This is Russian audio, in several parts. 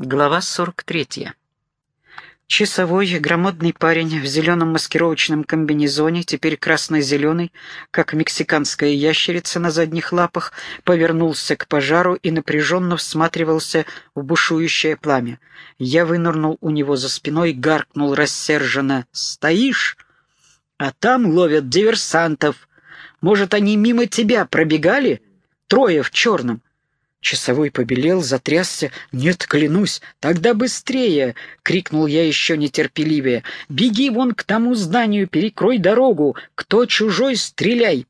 Глава 43. Часовой, громадный парень в зеленом маскировочном комбинезоне, теперь красно-зеленый, как мексиканская ящерица на задних лапах, повернулся к пожару и напряженно всматривался в бушующее пламя. Я вынырнул у него за спиной, гаркнул рассерженно «Стоишь? А там ловят диверсантов. Может, они мимо тебя пробегали? Трое в черном. Часовой побелел, затрясся. «Нет, клянусь, тогда быстрее!» — крикнул я еще нетерпеливее. «Беги вон к тому зданию, перекрой дорогу! Кто чужой, стреляй!»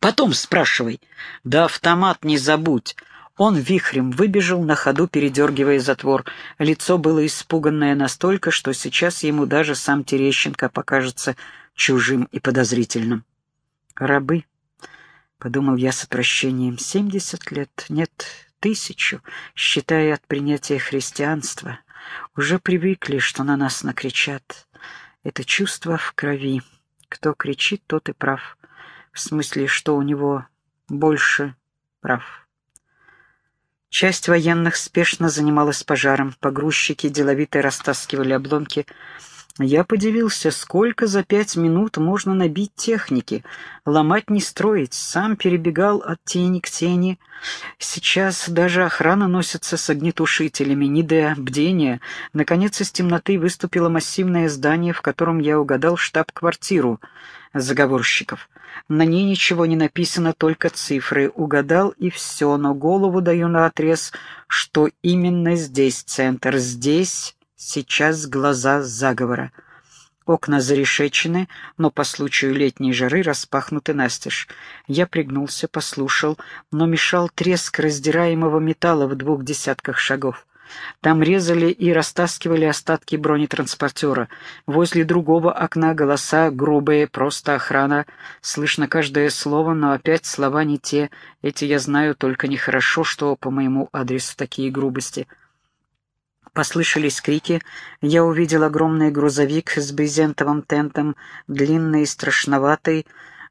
«Потом спрашивай!» «Да автомат не забудь!» Он вихрем выбежал на ходу, передергивая затвор. Лицо было испуганное настолько, что сейчас ему даже сам Терещенко покажется чужим и подозрительным. «Рабы!» Подумал я с отвращением. Семьдесят лет, нет, тысячу, считая от принятия христианства. Уже привыкли, что на нас накричат. Это чувство в крови. Кто кричит, тот и прав. В смысле, что у него больше прав. Часть военных спешно занималась пожаром. Погрузчики деловито растаскивали обломки я подивился, сколько за пять минут можно набить техники. Ломать не строить, сам перебегал от тени к тени. Сейчас даже охрана носится с огнетушителями, не до бдения. Наконец из темноты выступило массивное здание, в котором я угадал штаб-квартиру заговорщиков. На ней ничего не написано, только цифры. Угадал и все, но голову даю на отрез, что именно здесь центр, здесь Сейчас глаза заговора. Окна зарешечены, но по случаю летней жары распахнуты настежь. Я пригнулся, послушал, но мешал треск раздираемого металла в двух десятках шагов. Там резали и растаскивали остатки бронетранспортера. Возле другого окна голоса грубые, просто охрана. Слышно каждое слово, но опять слова не те. Эти я знаю, только нехорошо, что по моему адресу такие грубости. Послышались крики. Я увидел огромный грузовик с брезентовым тентом, длинный и страшноватый,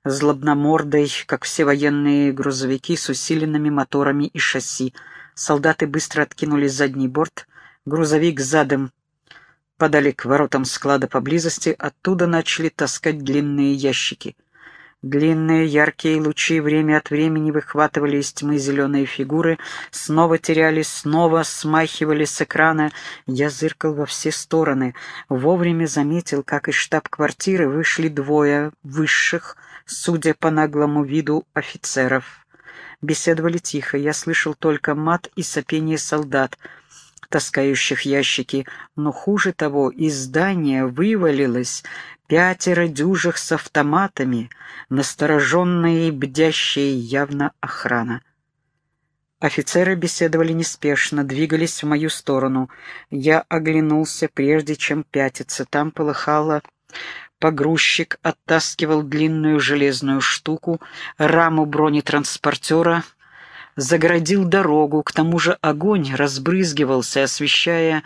злобномордой, как все военные грузовики с усиленными моторами и шасси. Солдаты быстро откинули задний борт. Грузовик задом подали к воротам склада поблизости, оттуда начали таскать длинные ящики. Длинные яркие лучи время от времени выхватывали из тьмы зеленые фигуры, снова терялись, снова смахивали с экрана. Я зыркал во все стороны. Вовремя заметил, как из штаб-квартиры вышли двое высших, судя по наглому виду, офицеров. Беседовали тихо, я слышал только мат и сопение солдат — таскающих ящики, но хуже того, из здания вывалилось пятеро дюжих с автоматами, настороженные и бдящие явно охрана. Офицеры беседовали неспешно, двигались в мою сторону. Я оглянулся, прежде чем пятиться. Там полыхало Погрузчик оттаскивал длинную железную штуку, раму бронетранспортера — загородил дорогу, к тому же огонь разбрызгивался, освещая,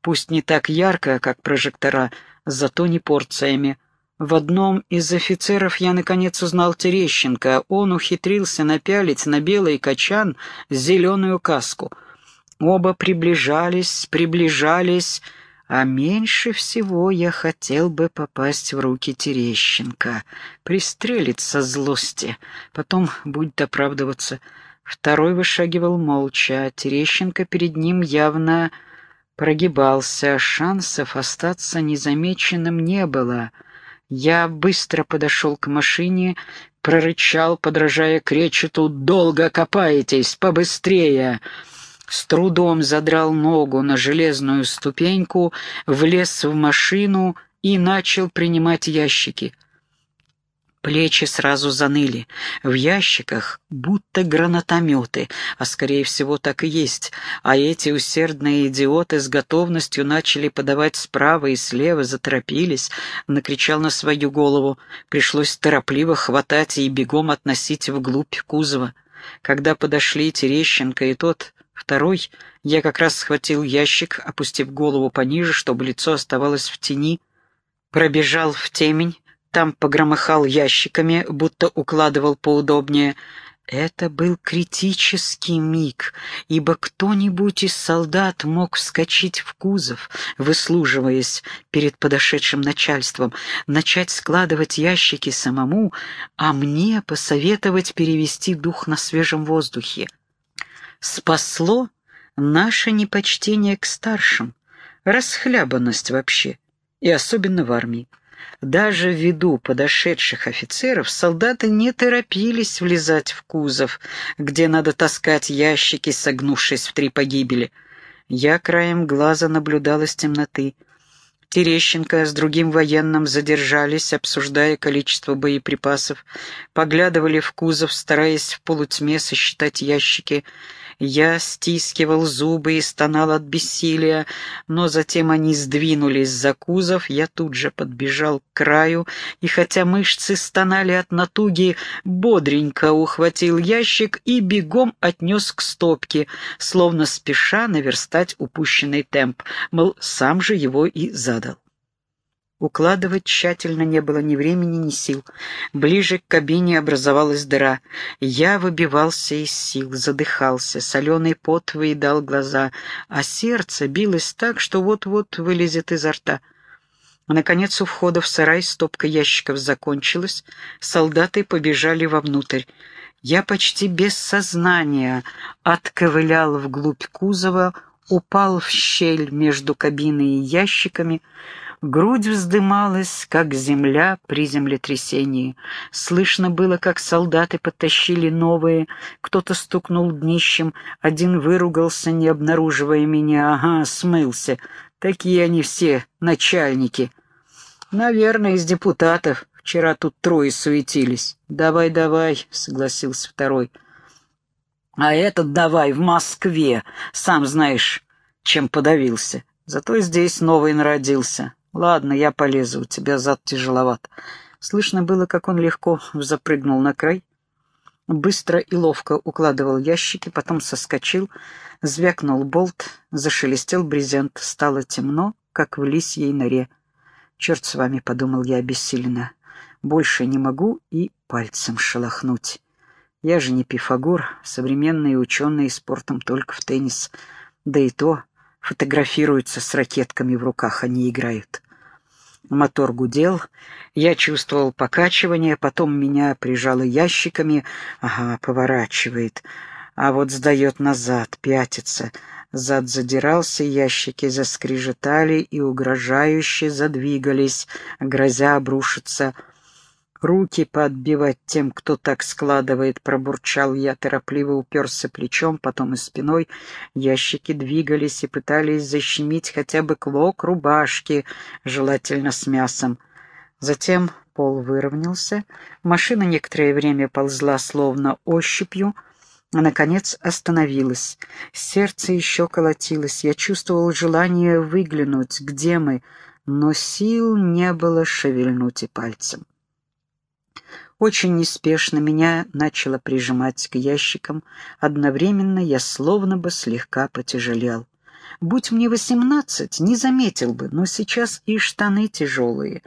пусть не так ярко, как прожектора, зато не порциями. В одном из офицеров я наконец узнал Терещенко. Он ухитрился напялить на белый качан зеленую каску. Оба приближались, приближались, а меньше всего я хотел бы попасть в руки Терещенко, пристрелиться злости, потом будет оправдываться — Второй вышагивал молча, Терещенко перед ним явно прогибался, шансов остаться незамеченным не было. Я быстро подошел к машине, прорычал, подражая кречету «Долго копаетесь, побыстрее!» С трудом задрал ногу на железную ступеньку, влез в машину и начал принимать ящики — Плечи сразу заныли. В ящиках будто гранатометы, а скорее всего так и есть. А эти усердные идиоты с готовностью начали подавать справа и слева, заторопились. Накричал на свою голову. Пришлось торопливо хватать и бегом относить вглубь кузова. Когда подошли Терещенко и тот, второй, я как раз схватил ящик, опустив голову пониже, чтобы лицо оставалось в тени, пробежал в темень, там погромыхал ящиками, будто укладывал поудобнее. Это был критический миг, ибо кто-нибудь из солдат мог вскочить в кузов, выслуживаясь перед подошедшим начальством, начать складывать ящики самому, а мне посоветовать перевести дух на свежем воздухе. Спасло наше непочтение к старшим, расхлябанность вообще, и особенно в армии. Даже ввиду подошедших офицеров солдаты не торопились влезать в кузов, где надо таскать ящики, согнувшись в три погибели. Я краем глаза наблюдал из темноты. Терещенко с другим военным задержались, обсуждая количество боеприпасов, поглядывали в кузов, стараясь в полутьме сосчитать ящики — я стискивал зубы и стонал от бессилия, но затем они сдвинулись за кузов, я тут же подбежал к краю, и хотя мышцы стонали от натуги, бодренько ухватил ящик и бегом отнес к стопке, словно спеша наверстать упущенный темп, мол, сам же его и задал. Укладывать тщательно не было ни времени, ни сил. Ближе к кабине образовалась дыра. Я выбивался из сил, задыхался, соленый пот выедал глаза, а сердце билось так, что вот-вот вылезет изо рта. Наконец у входа в сарай стопка ящиков закончилась, солдаты побежали вовнутрь. Я почти без сознания отковылял вглубь кузова, упал в щель между кабиной и ящиками — Грудь вздымалась, как земля при землетрясении. Слышно было, как солдаты подтащили новые. Кто-то стукнул днищем, один выругался, не обнаруживая меня. Ага, смылся. Такие они все, начальники. Наверное, из депутатов. Вчера тут трое суетились. «Давай, давай», — согласился второй. «А этот давай в Москве, сам знаешь, чем подавился. Зато здесь новый народился. «Ладно, я полезу, у тебя зад тяжеловат». Слышно было, как он легко запрыгнул на край, быстро и ловко укладывал ящики, потом соскочил, звякнул болт, зашелестел брезент, стало темно, как в лисьей норе. «Черт с вами», — подумал я обессиленно, — «больше не могу и пальцем шелохнуть». Я же не Пифагор, современные ученые спортом только в теннис, да и то фотографируются с ракетками в руках, они играют. Мотор гудел, я чувствовал покачивание, потом меня прижало ящиками. Ага, поворачивает. А вот сдает назад, пятится. Зад задирался, ящики заскрежетали и угрожающе задвигались, грозя обрушиться Руки подбивать тем, кто так складывает, пробурчал я, торопливо уперся плечом, потом и спиной. Ящики двигались и пытались защемить хотя бы клок рубашки, желательно с мясом. Затем пол выровнялся, машина некоторое время ползла словно ощупью, а, наконец, остановилась. Сердце еще колотилось, я чувствовал желание выглянуть, где мы, но сил не было шевельнуть и пальцем. Очень неспешно меня начало прижимать к ящикам, одновременно я словно бы слегка потяжелел. Будь мне восемнадцать, не заметил бы, но сейчас и штаны тяжелые.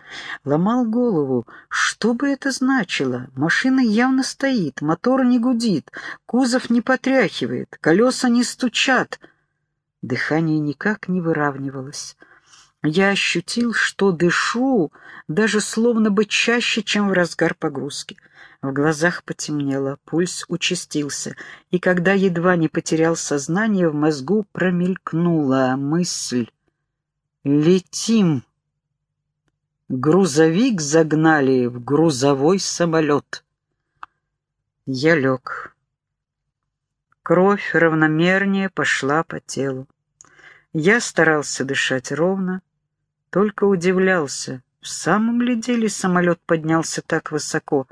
Ломал голову, что бы это значило? Машина явно стоит, мотор не гудит, кузов не потряхивает, колеса не стучат. Дыхание никак не выравнивалось. Я ощутил, что дышу даже словно бы чаще, чем в разгар погрузки. В глазах потемнело, пульс участился, и когда едва не потерял сознание, в мозгу промелькнула мысль. «Летим!» Грузовик загнали в грузовой самолет. Я лег. Кровь равномернее пошла по телу. Я старался дышать ровно, только удивлялся, в самом ли деле самолет поднялся так высоко?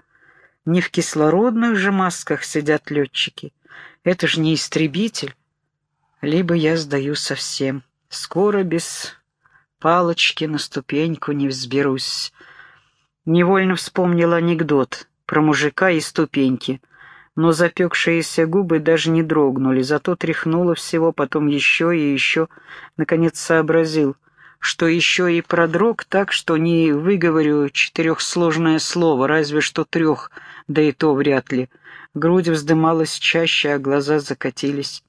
Не в кислородных же масках сидят летчики. Это же не истребитель. Либо я сдаю совсем. Скоро без палочки на ступеньку не взберусь. Невольно вспомнил анекдот про мужика и ступеньки. Но запекшиеся губы даже не дрогнули, зато тряхнуло всего, потом еще и еще. Наконец сообразил — что еще и продрог так, что не выговорю четырехсложное слово, разве что трех, да и то вряд ли. Грудь вздымалась чаще, а глаза закатились.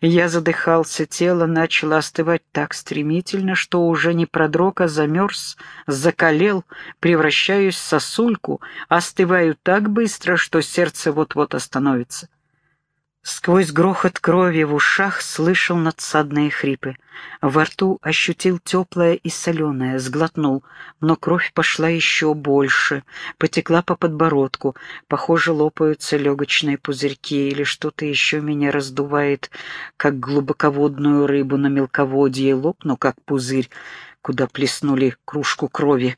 Я задыхался, тело начало остывать так стремительно, что уже не продрог, а замерз, закалел, превращаюсь в сосульку, остываю так быстро, что сердце вот-вот остановится. Сквозь грохот крови в ушах слышал надсадные хрипы. Во рту ощутил теплое и соленое, сглотнул, но кровь пошла еще больше, потекла по подбородку. Похоже, лопаются легочные пузырьки или что-то еще меня раздувает, как глубоководную рыбу на мелководье, лопну, как пузырь, куда плеснули кружку крови.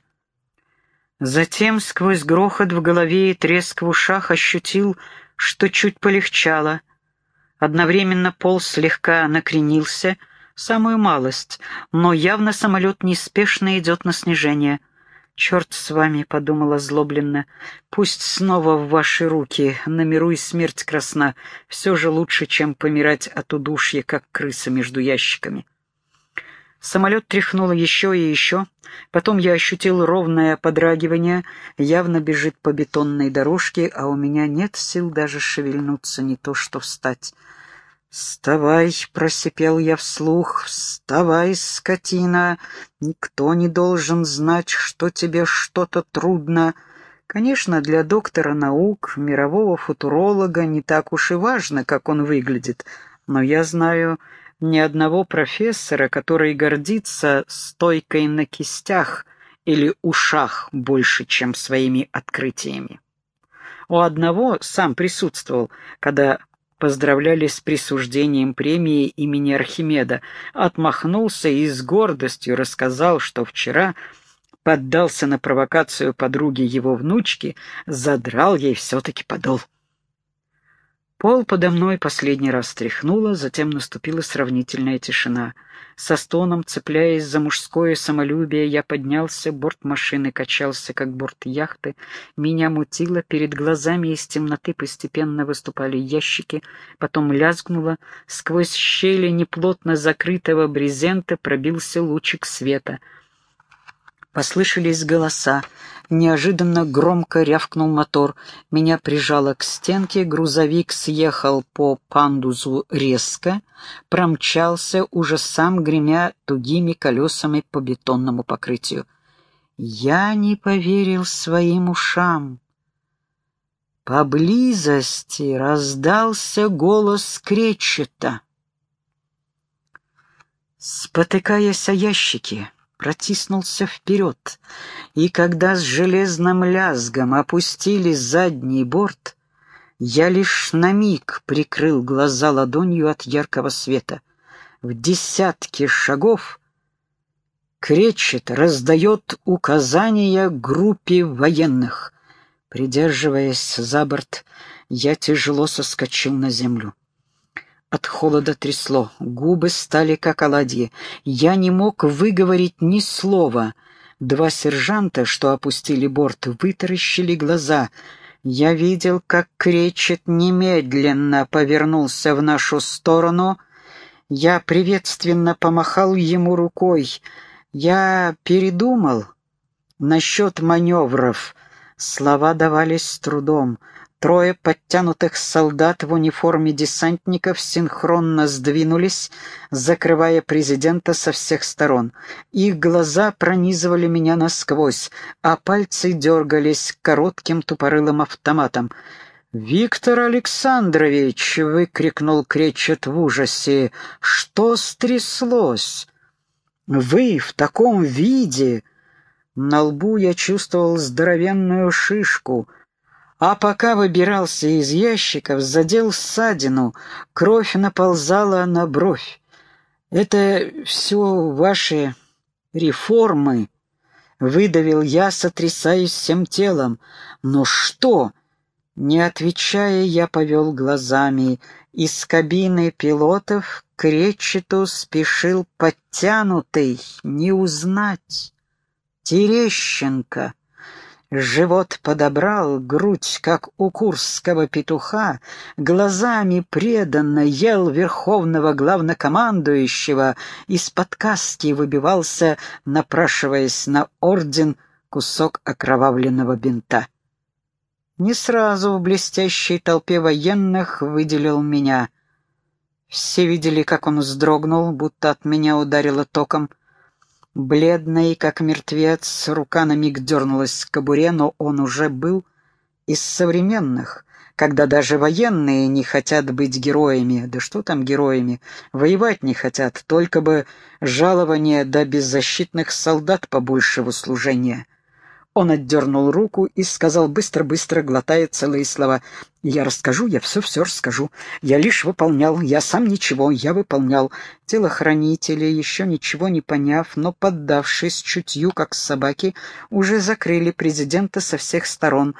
Затем сквозь грохот в голове и треск в ушах ощутил, что чуть полегчало — Одновременно пол слегка накренился, самую малость, но явно самолет неспешно идет на снижение. «Черт с вами», — подумала злобленно, — «пусть снова в ваши руки, на миру и смерть красна, все же лучше, чем помирать от удушья, как крыса между ящиками». Самолет тряхнуло еще и еще, потом я ощутил ровное подрагивание, явно бежит по бетонной дорожке, а у меня нет сил даже шевельнуться, не то что встать. «Вставай!» — просипел я вслух. «Вставай, скотина! Никто не должен знать, что тебе что-то трудно!» Конечно, для доктора наук, мирового футуролога не так уж и важно, как он выглядит, но я знаю ни одного профессора, который гордится стойкой на кистях или ушах больше, чем своими открытиями. У одного сам присутствовал, когда поздравляли с присуждением премии имени Архимеда, отмахнулся и с гордостью рассказал, что вчера поддался на провокацию подруги его внучки, задрал ей все-таки подол. Пол подо мной последний раз стряхнуло, затем наступила сравнительная тишина. Со стоном, цепляясь за мужское самолюбие, я поднялся, борт машины качался, как борт яхты. Меня мутило, перед глазами из темноты постепенно выступали ящики, потом лязгнуло, сквозь щели неплотно закрытого брезента пробился лучик света — Послышались голоса. Неожиданно громко рявкнул мотор. Меня прижало к стенке, грузовик съехал по пандузу резко, промчался, уже сам гремя тугими колесами по бетонному покрытию. Я не поверил своим ушам. Поблизости раздался голос Кречета. Спотыкаясь о ящики, протиснулся вперед, и когда с железным лязгом опустили задний борт, я лишь на миг прикрыл глаза ладонью от яркого света. В десятке шагов кречет, раздает указания группе военных. Придерживаясь за борт, я тяжело соскочил на землю. От холода трясло, губы стали как оладьи. Я не мог выговорить ни слова. Два сержанта, что опустили борт, вытаращили глаза. Я видел, как кречет немедленно повернулся в нашу сторону. Я приветственно помахал ему рукой. Я передумал насчет маневров. Слова давались с трудом. Трое подтянутых солдат в униформе десантников синхронно сдвинулись, закрывая президента со всех сторон. Их глаза пронизывали меня насквозь, а пальцы дергались коротким тупорылым автоматом. «Виктор Александрович!» — выкрикнул Кречет в ужасе. «Что стряслось? Вы в таком виде!» На лбу я чувствовал здоровенную шишку — а пока выбирался из ящиков, задел ссадину, кровь наползала на бровь. «Это все ваши реформы», — выдавил я, сотрясаясь всем телом. «Но что?» Не отвечая, я повел глазами. Из кабины пилотов к речету спешил подтянутый, не узнать. Терещенко. Живот подобрал, грудь, как у курского петуха, глазами преданно ел верховного главнокомандующего, из-под каски выбивался, напрашиваясь на орден, кусок окровавленного бинта. не сразу в блестящей толпе военных выделил меня. Все видели, как он вздрогнул, будто от меня ударило током. Бледный, как мертвец, рука на миг дернулась к кобуре, но он уже был из современных, когда даже военные не хотят быть героями. Да что там героями? Воевать не хотят, только бы жалование до беззащитных солдат побольшего служения. Он отдернул руку и сказал быстро-быстро, глотая целые слова. «Я расскажу, я все-все расскажу. Я лишь выполнял, я сам ничего, я выполнял. Телохранители, еще ничего не поняв, но поддавшись чутью, как собаки, уже закрыли президента со всех сторон»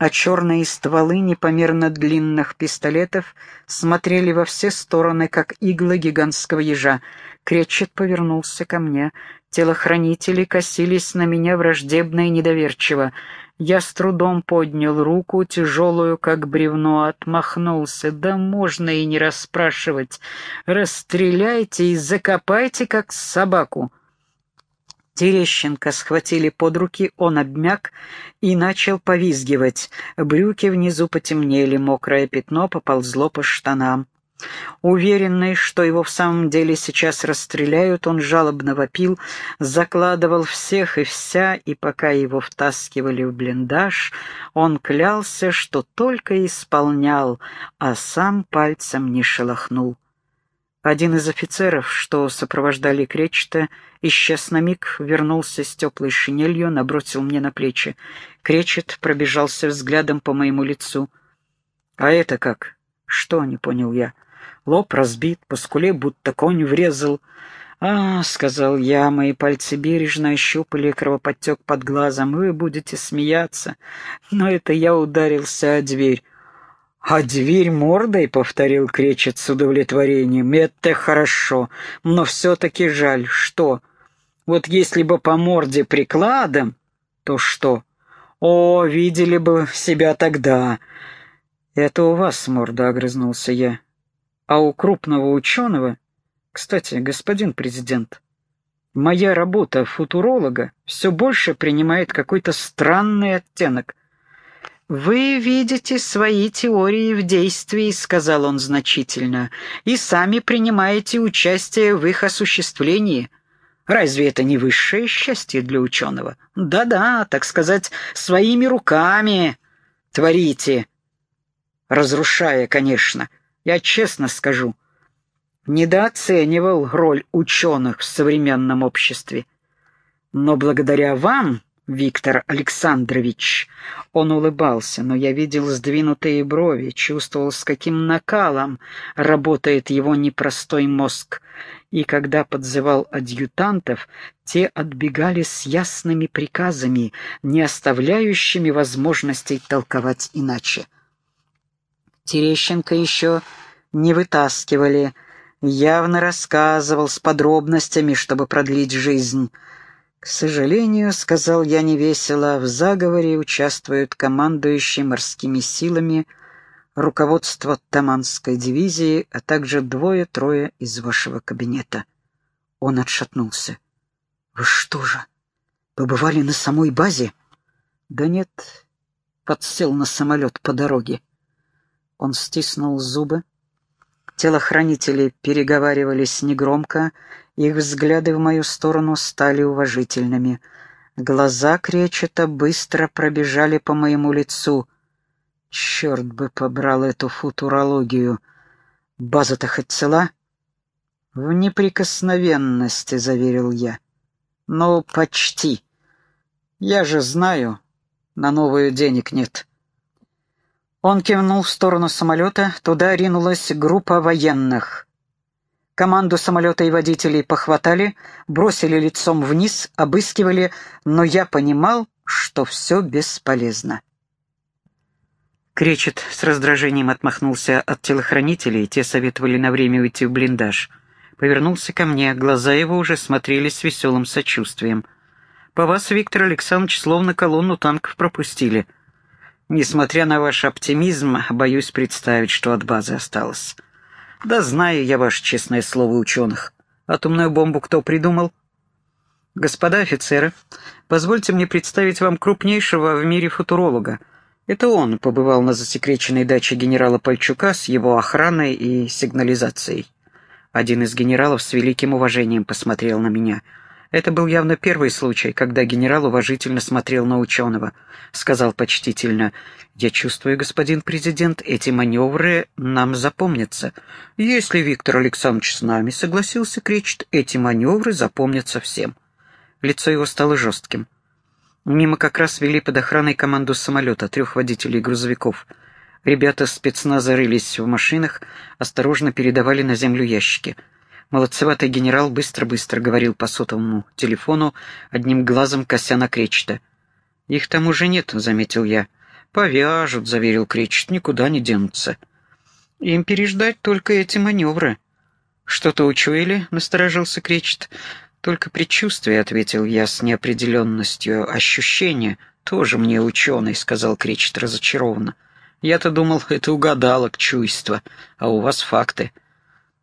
а черные стволы непомерно длинных пистолетов смотрели во все стороны, как иглы гигантского ежа. Кречет повернулся ко мне. Телохранители косились на меня враждебно и недоверчиво. Я с трудом поднял руку, тяжелую, как бревно, отмахнулся. Да можно и не расспрашивать. Расстреляйте и закопайте, как собаку. Терещенко схватили под руки, он обмяк и начал повизгивать. Брюки внизу потемнели, мокрое пятно поползло по штанам. Уверенный, что его в самом деле сейчас расстреляют, он жалобно вопил, закладывал всех и вся, и пока его втаскивали в блиндаж, он клялся, что только исполнял, а сам пальцем не шелохнул. Один из офицеров, что сопровождали Кречета, исчез на миг, вернулся с теплой шинелью, набросил мне на плечи. Кречет пробежался взглядом по моему лицу. «А это как?» «Что?» — не понял я. Лоб разбит, по скуле будто конь врезал. «А, — сказал я, — мои пальцы бережно ощупали кровоподтек под глазом. Вы будете смеяться, но это я ударился о дверь. «А дверь мордой?» — повторил Кречет с удовлетворением. «Это хорошо, но все-таки жаль. Что? Вот если бы по морде прикладом, то что? О, видели бы себя тогда!» «Это у вас морда», — огрызнулся я. «А у крупного ученого...» «Кстати, господин президент, моя работа футуролога все больше принимает какой-то странный оттенок. «Вы видите свои теории в действии», — сказал он значительно, «и сами принимаете участие в их осуществлении. Разве это не высшее счастье для ученого? Да-да, так сказать, своими руками творите. Разрушая, конечно. Я честно скажу, недооценивал роль ученых в современном обществе. Но благодаря вам Виктор Александрович. Он улыбался, но я видел сдвинутые брови, чувствовал, с каким накалом работает его непростой мозг. И когда подзывал адъютантов, те отбегали с ясными приказами, не оставляющими возможностей толковать иначе. Терещенко еще не вытаскивали, явно рассказывал с подробностями, чтобы продлить жизнь — «К сожалению, — сказал я невесело, — в заговоре участвуют командующие морскими силами, руководство Таманской дивизии, а также двое-трое из вашего кабинета». Он отшатнулся. «Вы что же, побывали на самой базе?» «Да нет, подсел на самолет по дороге». Он стиснул зубы. Телохранители переговаривались негромко, их взгляды в мою сторону стали уважительными. Глаза Кречета быстро пробежали по моему лицу. Черт бы побрал эту футурологию. База-то хоть цела? В неприкосновенности, заверил я. Ну, почти. Я же знаю, на новую денег нет. Он кивнул в сторону самолета, туда ринулась группа военных. Команду самолета и водителей похватали, бросили лицом вниз, обыскивали, но я понимал, что все бесполезно. Кречет с раздражением отмахнулся от телохранителей, те советовали на время уйти в блиндаж. Повернулся ко мне, глаза его уже смотрели с веселым сочувствием. «По вас, Виктор Александрович, словно колонну танков пропустили. Несмотря на ваш оптимизм, боюсь представить, что от базы осталось». Да знаю я ваше честное слово ученых. Атомную бомбу кто придумал? Господа офицеры, позвольте мне представить вам крупнейшего в мире футуролога. Это он побывал на засекреченной даче генерала Пальчука с его охраной и сигнализацией. Один из генералов с великим уважением посмотрел на меня. Это был явно первый случай, когда генерал уважительно смотрел на ученого. Сказал почтительно, «Я чувствую, господин президент, эти маневры нам запомнятся. Если Виктор Александрович с нами согласился, кричит, эти маневры запомнятся всем». Лицо его стало жестким. Мимо как раз вели под охраной команду самолета, трех водителей грузовиков. Ребята спецназа рылись в машинах, осторожно передавали на землю ящики. Молодцеватый генерал быстро-быстро говорил по сотовому телефону, одним глазом кося на Кречета. «Их там уже нет», — заметил я. «Повяжут», — заверил Кречет, — «никуда не денутся». «Им переждать только эти маневры». «Что-то учуяли?» — насторожился Кречет. «Только предчувствие», — ответил я с неопределенностью. «Ощущение тоже мне ученый», — сказал Кречет разочарованно. «Я-то думал, это угадалок чуйство, а у вас факты».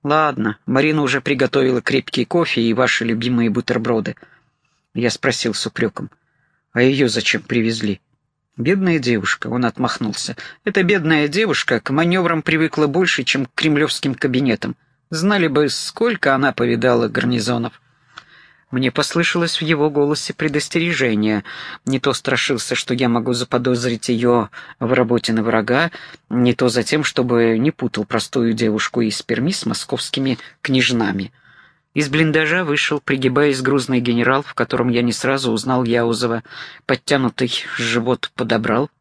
«Ладно, Марина уже приготовила крепкий кофе и ваши любимые бутерброды». Я спросил с упреком. «А ее зачем привезли?» «Бедная девушка», — он отмахнулся. «Эта бедная девушка к маневрам привыкла больше, чем к кремлевским кабинетам. Знали бы, сколько она повидала гарнизонов». Мне послышалось в его голосе предостережение. Не то страшился, что я могу заподозрить ее в работе на врага, не то за тем, чтобы не путал простую девушку из Перми с московскими княжнами. Из блиндажа вышел, пригибаясь грузный генерал, в котором я не сразу узнал Яузова. Подтянутый живот подобрал.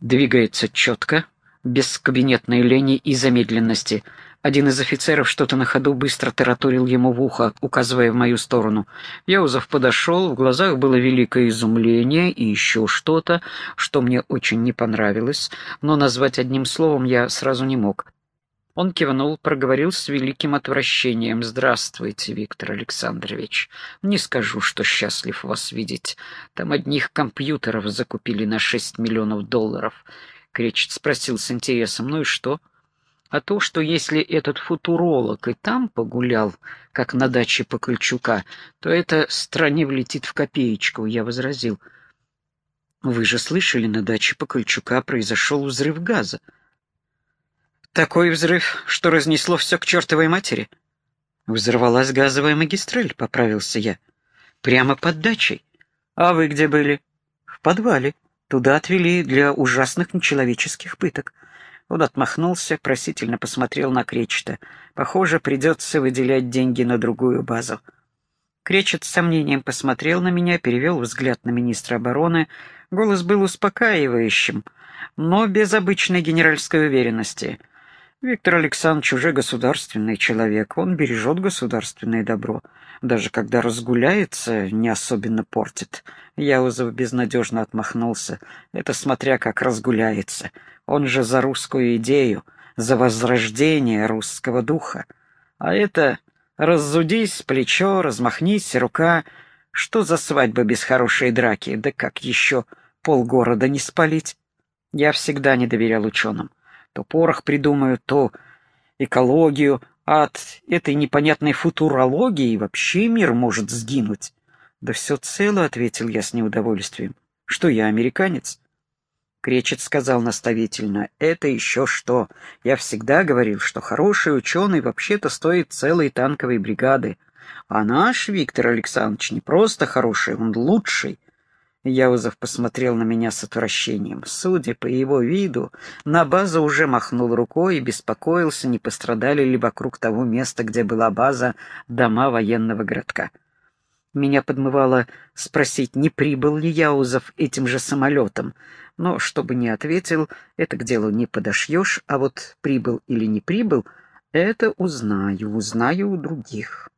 Двигается четко, без кабинетной лени и замедленности — один из офицеров что-то на ходу быстро тараторил ему в ухо, указывая в мою сторону. Яузов подошел, в глазах было великое изумление и еще что-то, что мне очень не понравилось, но назвать одним словом я сразу не мог. Он кивнул, проговорил с великим отвращением. «Здравствуйте, Виктор Александрович. Не скажу, что счастлив вас видеть. Там одних компьютеров закупили на шесть миллионов долларов». Кречет спросил с интересом. «Ну и что?» А то, что если этот футуролог и там погулял, как на даче Покольчука, то это стране влетит в копеечку, я возразил. Вы же слышали, на даче Покольчука произошел взрыв газа. Такой взрыв, что разнесло все к чертовой матери. Взорвалась газовая магистраль, поправился я. Прямо под дачей. А вы где были? В подвале. Туда отвели для ужасных нечеловеческих пыток. Он отмахнулся, просительно посмотрел на Кречета. Похоже, придется выделять деньги на другую базу. Кречет с сомнением посмотрел на меня, перевел взгляд на министра обороны. Голос был успокаивающим, но без обычной генеральской уверенности. Виктор Александрович уже государственный человек, он бережет государственное добро. Даже когда разгуляется, не особенно портит. Яузов безнадежно отмахнулся. Это смотря как разгуляется. Он же за русскую идею, за возрождение русского духа. А это раззудись, плечо, размахнись, рука. Что за свадьба без хорошей драки? Да как еще полгорода не спалить? Я всегда не доверял ученым. То порох придумают, то экологию, а от этой непонятной футурологии вообще мир может сгинуть. Да все цело, — ответил я с неудовольствием. Что я, американец? Кречет сказал наставительно, это еще что. Я всегда говорил, что хороший ученый вообще-то стоит целой танковой бригады. А наш Виктор Александрович не просто хороший, он лучший. Яузов посмотрел на меня с отвращением. Судя по его виду, на базу уже махнул рукой и беспокоился, не пострадали ли вокруг того места, где была база, дома военного городка. Меня подмывало спросить, не прибыл ли Яузов этим же самолетом, но, чтобы не ответил, это к делу не подошьешь, а вот прибыл или не прибыл, это узнаю, узнаю у других.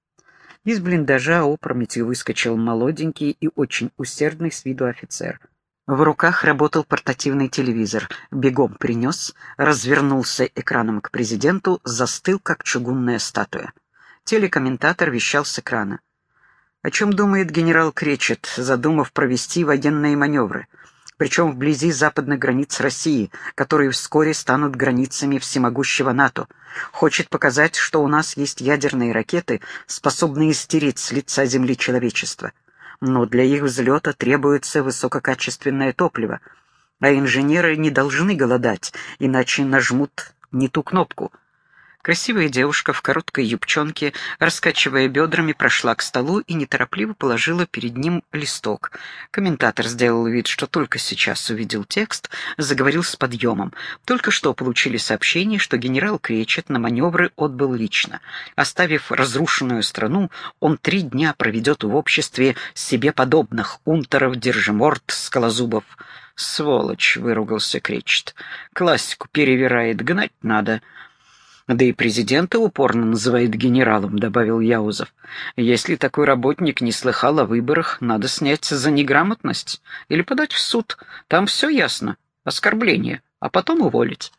Из блиндажа опрометью выскочил молоденький и очень усердный с виду офицер. В руках работал портативный телевизор. Бегом принес, развернулся экраном к президенту, застыл, как чугунная статуя. Телекомментатор вещал с экрана. О чем думает генерал Кречет, задумав провести военные маневры? Причем вблизи западных границ России, которые вскоре станут границами всемогущего НАТО. Хочет показать, что у нас есть ядерные ракеты, способные стереть с лица Земли человечество. Но для их взлета требуется высококачественное топливо. А инженеры не должны голодать, иначе нажмут не ту кнопку. Красивая девушка в короткой юбчонке, раскачивая бедрами, прошла к столу и неторопливо положила перед ним листок. Комментатор сделал вид, что только сейчас увидел текст, заговорил с подъемом. Только что получили сообщение, что генерал Кречет на маневры отбыл лично. Оставив разрушенную страну, он три дня проведет в обществе себе подобных унтеров, держиморт, скалозубов. «Сволочь!» — выругался Кречет. «Классику перевирает, гнать надо». Да и президента упорно называет генералом, добавил Яузов. Если такой работник не слыхал о выборах, надо снять за неграмотность или подать в суд. Там все ясно. Оскорбление, а потом уволить.